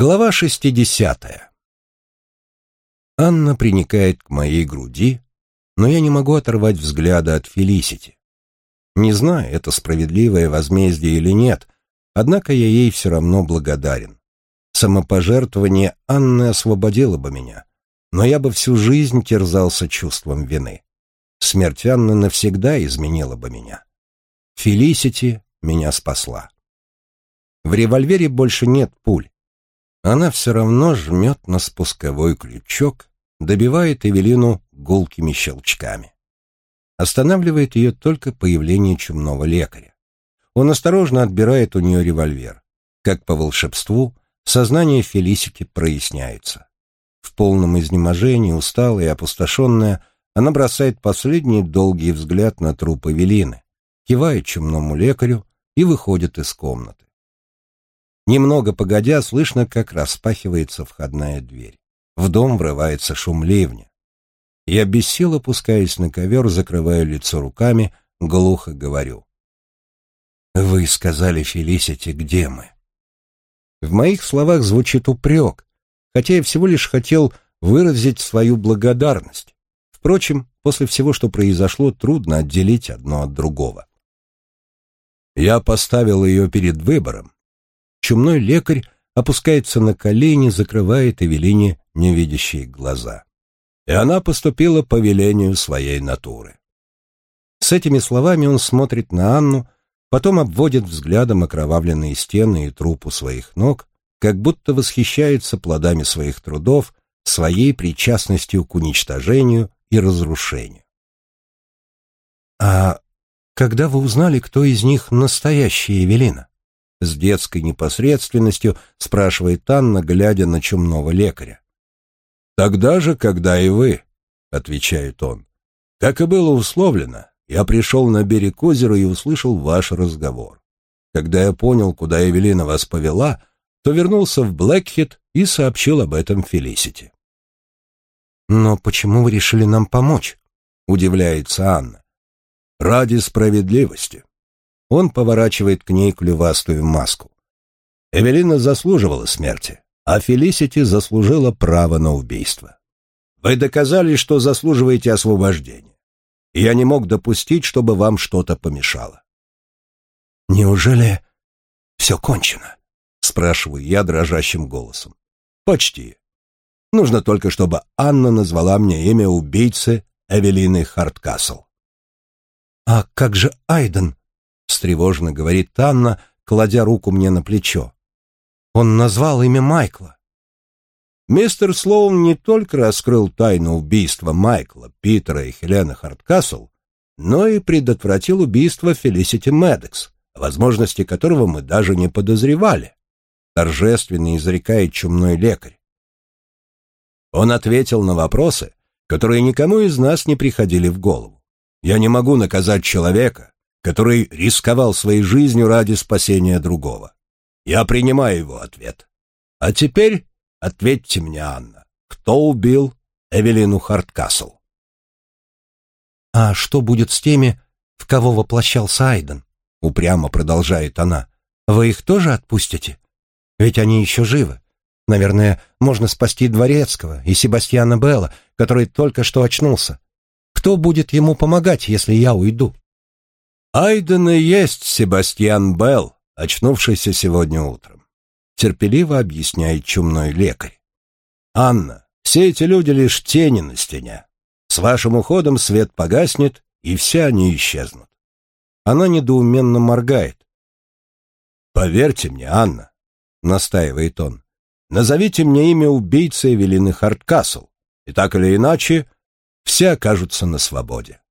Глава шестидесятая. Анна приникает к моей груди, но я не могу оторвать взгляда от Фелисити. Не знаю, это справедливое возмездие или нет, однако я ей все равно благодарен. Самопожертвование Анны освободило бы меня, но я бы всю жизнь терзался чувством вины. Смерть Анны навсегда изменила бы меня. Фелисити меня спасла. В револьвере больше нет пуль. Она все равно жмет на спусковой крючок, добивает Эвелину гулкими щелчками. Останавливает ее только появление чумного лекаря. Он осторожно отбирает у нее револьвер. Как по волшебству, сознание Фелисики проясняется. В полном изнеможении, усталая и опустошенная, она бросает последний долгий взгляд на труп Эвелины, кивает чумному лекарю и выходит из комнаты. Немного погодя, слышно, как распахивается входная дверь. В дом врывается шум ливня. Я без сил опускаюсь на ковер, закрываю лицо руками, глухо говорю. «Вы сказали, Фелисити, где мы?» В моих словах звучит упрек, хотя я всего лишь хотел выразить свою благодарность. Впрочем, после всего, что произошло, трудно отделить одно от другого. Я поставил ее перед выбором, чумной лекарь опускается на колени, закрывает Эвелине невидящие глаза. И она поступила по велению своей натуры. С этими словами он смотрит на Анну, потом обводит взглядом окровавленные стены и трупу своих ног, как будто восхищается плодами своих трудов, своей причастностью к уничтожению и разрушению. «А когда вы узнали, кто из них настоящая Эвелина?» С детской непосредственностью спрашивает Анна, глядя на чумного лекаря. «Тогда же, когда и вы», — отвечает он. «Как и было условлено, я пришел на берег озера и услышал ваш разговор. Когда я понял, куда Эвелина вас повела, то вернулся в Блэкхит и сообщил об этом Фелисити». «Но почему вы решили нам помочь?» — удивляется Анна. «Ради справедливости. Он поворачивает к ней клювастую маску. Эвелина заслуживала смерти, а Фелисити заслужила право на убийство. Вы доказали, что заслуживаете освобождения. И я не мог допустить, чтобы вам что-то помешало. Неужели все кончено? Спрашиваю я дрожащим голосом. Почти. Нужно только, чтобы Анна назвала мне имя убийцы Эвелины Харткасл. А как же Айден? Встревоженно говорит Анна, кладя руку мне на плечо. Он назвал имя Майкла. Мистер Слоун не только раскрыл тайну убийства Майкла, Питера и Хелены Харткасл, но и предотвратил убийство Фелисити Медекс, возможности которого мы даже не подозревали, торжественно изрекает чумной лекарь. Он ответил на вопросы, которые никому из нас не приходили в голову. Я не могу наказать человека, который рисковал своей жизнью ради спасения другого. Я принимаю его ответ. А теперь ответьте мне, Анна, кто убил Эвелину Харткасл? А что будет с теми, в кого воплощался Айден? Упрямо продолжает она. Вы их тоже отпустите? Ведь они еще живы. Наверное, можно спасти Дворецкого и Себастьяна Белла, который только что очнулся. Кто будет ему помогать, если я уйду? Айден и есть Себастьян Белл, очнувшийся сегодня утром. Терпеливо объясняет чумной лекарь. Анна, все эти люди лишь тени на стене. С вашим уходом свет погаснет, и все они исчезнут. Она недоуменно моргает. «Поверьте мне, Анна», — настаивает он, — «назовите мне имя убийцы Эвелины Харткасл, и так или иначе все окажутся на свободе».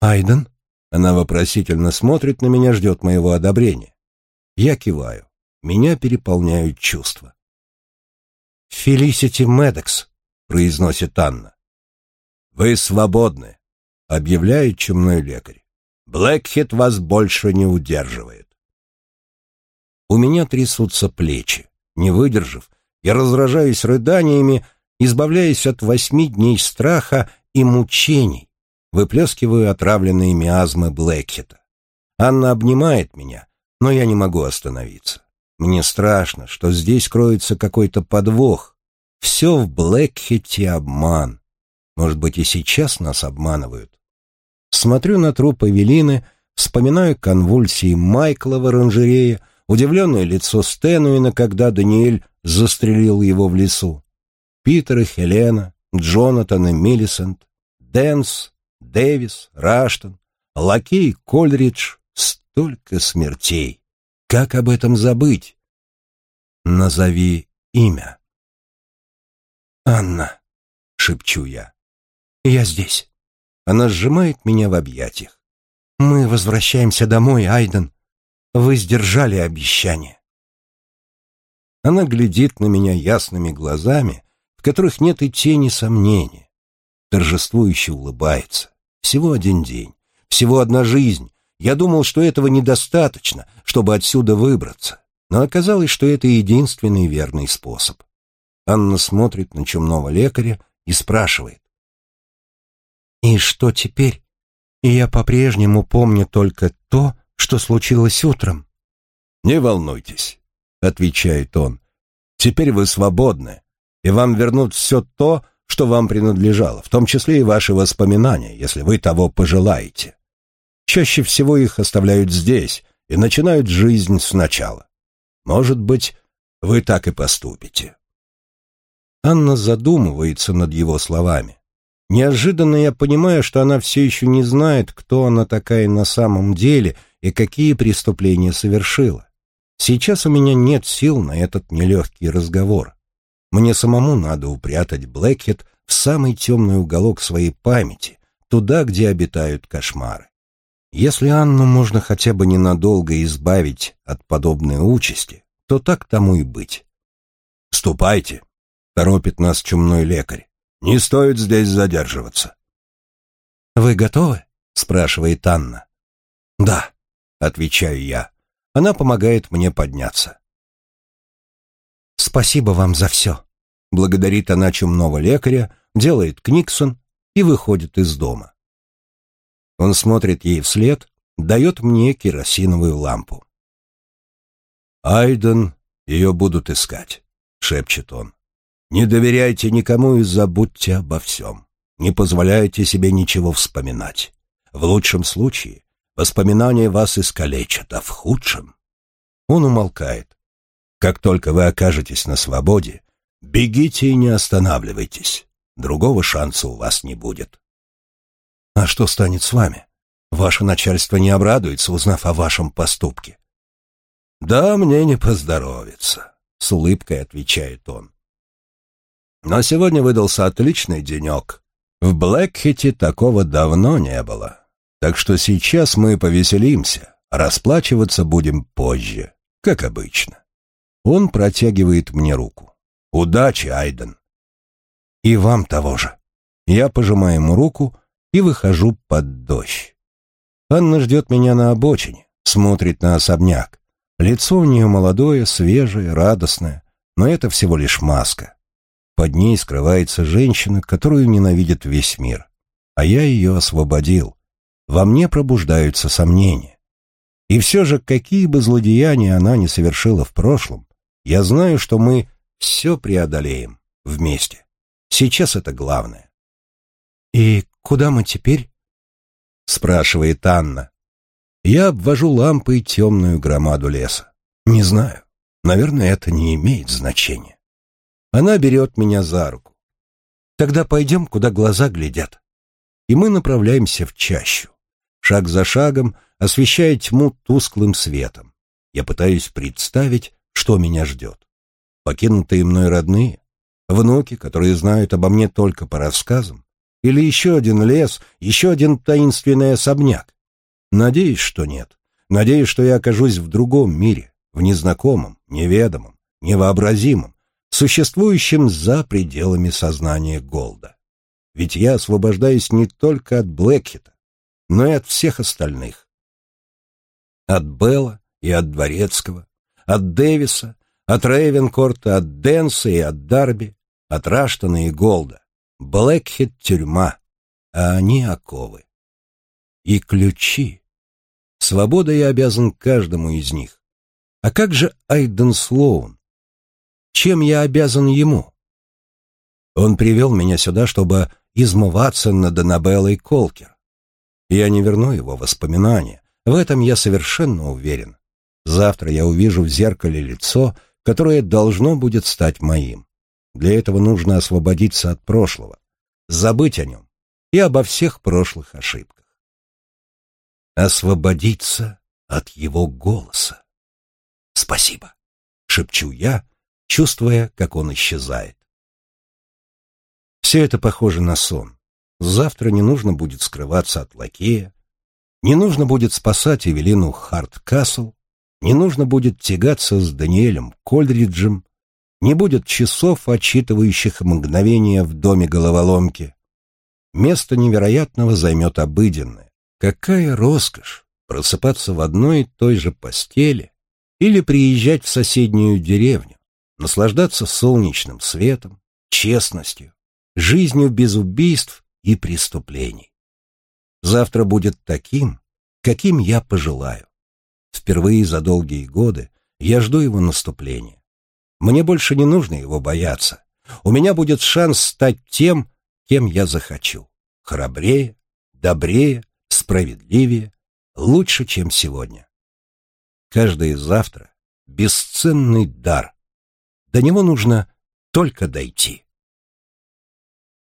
«Айден?» Она вопросительно смотрит на меня, ждет моего одобрения. Я киваю. Меня переполняют чувства. «Фелисити Медекс», — произносит Анна. «Вы свободны», — объявляет чумной лекарь. «Блэкхит вас больше не удерживает». У меня трясутся плечи. Не выдержав, я разражаюсь рыданиями, избавляясь от восьми дней страха и мучений, выплескиваю отравленные миазмы Блэкхета. Анна обнимает меня, но я не могу остановиться. Мне страшно, что здесь кроется какой-то подвох. Все в Блэкхете обман. Может быть, и сейчас нас обманывают. Смотрю на труп Эвелины, вспоминаю конвульсии Майкла в оранжерее, удивленное лицо Стэнуина, когда Даниэль застрелил его в лесу. Питер и Хелена, Джонатан и Миллисент, Дэнс, Дэвис, Раштон, Лакей, Кольридж. Столько смертей. Как об этом забыть? Назови имя. «Анна», — шепчу я. «Я здесь». Она сжимает меня в объятиях. «Мы возвращаемся домой, Айден. Вы сдержали обещание». Она глядит на меня ясными глазами, в которых нет и тени сомнения. Торжествующе улыбается. Всего один день, всего одна жизнь. Я думал, что этого недостаточно, чтобы отсюда выбраться, но оказалось, что это единственный верный способ. Анна смотрит на чумного лекаря и спрашивает. «И что теперь? И я по-прежнему помню только то, что случилось утром». «Не волнуйтесь», — отвечает он. «Теперь вы свободны, и вам вернут все то, что вам принадлежало, в том числе и ваши воспоминания, если вы того пожелаете. Чаще всего их оставляют здесь и начинают жизнь сначала. Может быть, вы так и поступите». Анна задумывается над его словами. Неожиданно я понимаю, что она все еще не знает, кто она такая на самом деле и какие преступления совершила. Сейчас у меня нет сил на этот нелегкий разговор. Мне самому надо упрятать Блэкхед в самый темный уголок своей памяти, туда, где обитают кошмары. Если Анну можно хотя бы ненадолго избавить от подобной участи, то так тому и быть. «Ступайте», — торопит нас чумной лекарь. «Не стоит здесь задерживаться». «Вы готовы?» — спрашивает Анна. «Да», — отвечаю я. Она помогает мне подняться. «Спасибо вам за все», — благодарит она чумного лекаря, делает книксон и выходит из дома. Он смотрит ей вслед, дает мне керосиновую лампу. «Айден, ее будут искать», — шепчет он. Не доверяйте никому и забудьте обо всем. Не позволяйте себе ничего вспоминать. В лучшем случае воспоминания вас искалечат, а в худшем... Он умолкает. Как только вы окажетесь на свободе, бегите и не останавливайтесь. Другого шанса у вас не будет. А что станет с вами? Ваше начальство не обрадуется, узнав о вашем поступке. Да, мне не поздоровится, с улыбкой отвечает он. Но сегодня выдался отличный денек. В Блэкхите такого давно не было. Так что сейчас мы повеселимся, расплачиваться будем позже, как обычно. Он протягивает мне руку. Удачи, Айден. И вам того же. Я пожимаю ему руку и выхожу под дождь. Анна ждет меня на обочине, смотрит на особняк. Лицо у нее молодое, свежее, радостное, но это всего лишь маска. Под ней скрывается женщина, которую ненавидит весь мир. А я ее освободил. Во мне пробуждаются сомнения. И все же, какие бы злодеяния она ни совершила в прошлом, я знаю, что мы все преодолеем вместе. Сейчас это главное. «И куда мы теперь?» — спрашивает Анна. Я обвожу лампой темную громаду леса. Не знаю. Наверное, это не имеет значения. Она берет меня за руку. Тогда пойдем, куда глаза глядят. И мы направляемся в чащу. Шаг за шагом, освещая тьму тусклым светом. Я пытаюсь представить, что меня ждет. Покинутые мной родные, внуки, которые знают обо мне только по рассказам, или еще один лес, еще один таинственный особняк. Надеюсь, что нет. Надеюсь, что я окажусь в другом мире, в незнакомом, неведомом, невообразимом, существующим за пределами сознания Голда. Ведь я освобождаюсь не только от Блэкхита, но и от всех остальных. От Белла и от Дворецкого, от Дэвиса, от Рейвенкорта, от Дэнса и от Дарби, от Раштона и Голда. Блэкхит — тюрьма, а они — оковы. И ключи. Свобода я обязан каждому из них. А как же Айден Слоун? Чем я обязан ему? Он привел меня сюда, чтобы измываться над Аннабеллой Колкер. Я не верну его воспоминания, в этом я совершенно уверен. Завтра я увижу в зеркале лицо, которое должно будет стать моим. Для этого нужно освободиться от прошлого, забыть о нем и обо всех прошлых ошибках. Освободиться от его голоса. «Спасибо», — шепчу я, чувствуя, как он исчезает. Все это похоже на сон. Завтра не нужно будет скрываться от лакея, не нужно будет спасать Эвелину Харткасл, не нужно будет тягаться с Даниэлем Кольриджем, не будет часов, отчитывающих мгновения в доме головоломки. Место невероятного займет обыденное. Какая роскошь просыпаться в одной и той же постели или приезжать в соседнюю деревню, наслаждаться солнечным светом, честностью, жизнью без убийств и преступлений. Завтра будет таким, каким я пожелаю. Впервые за долгие годы я жду его наступления. Мне больше не нужно его бояться. У меня будет шанс стать тем, кем я захочу. Храбрее, добрее, справедливее, лучше, чем сегодня. Каждое завтра — бесценный дар. До него нужно только дойти.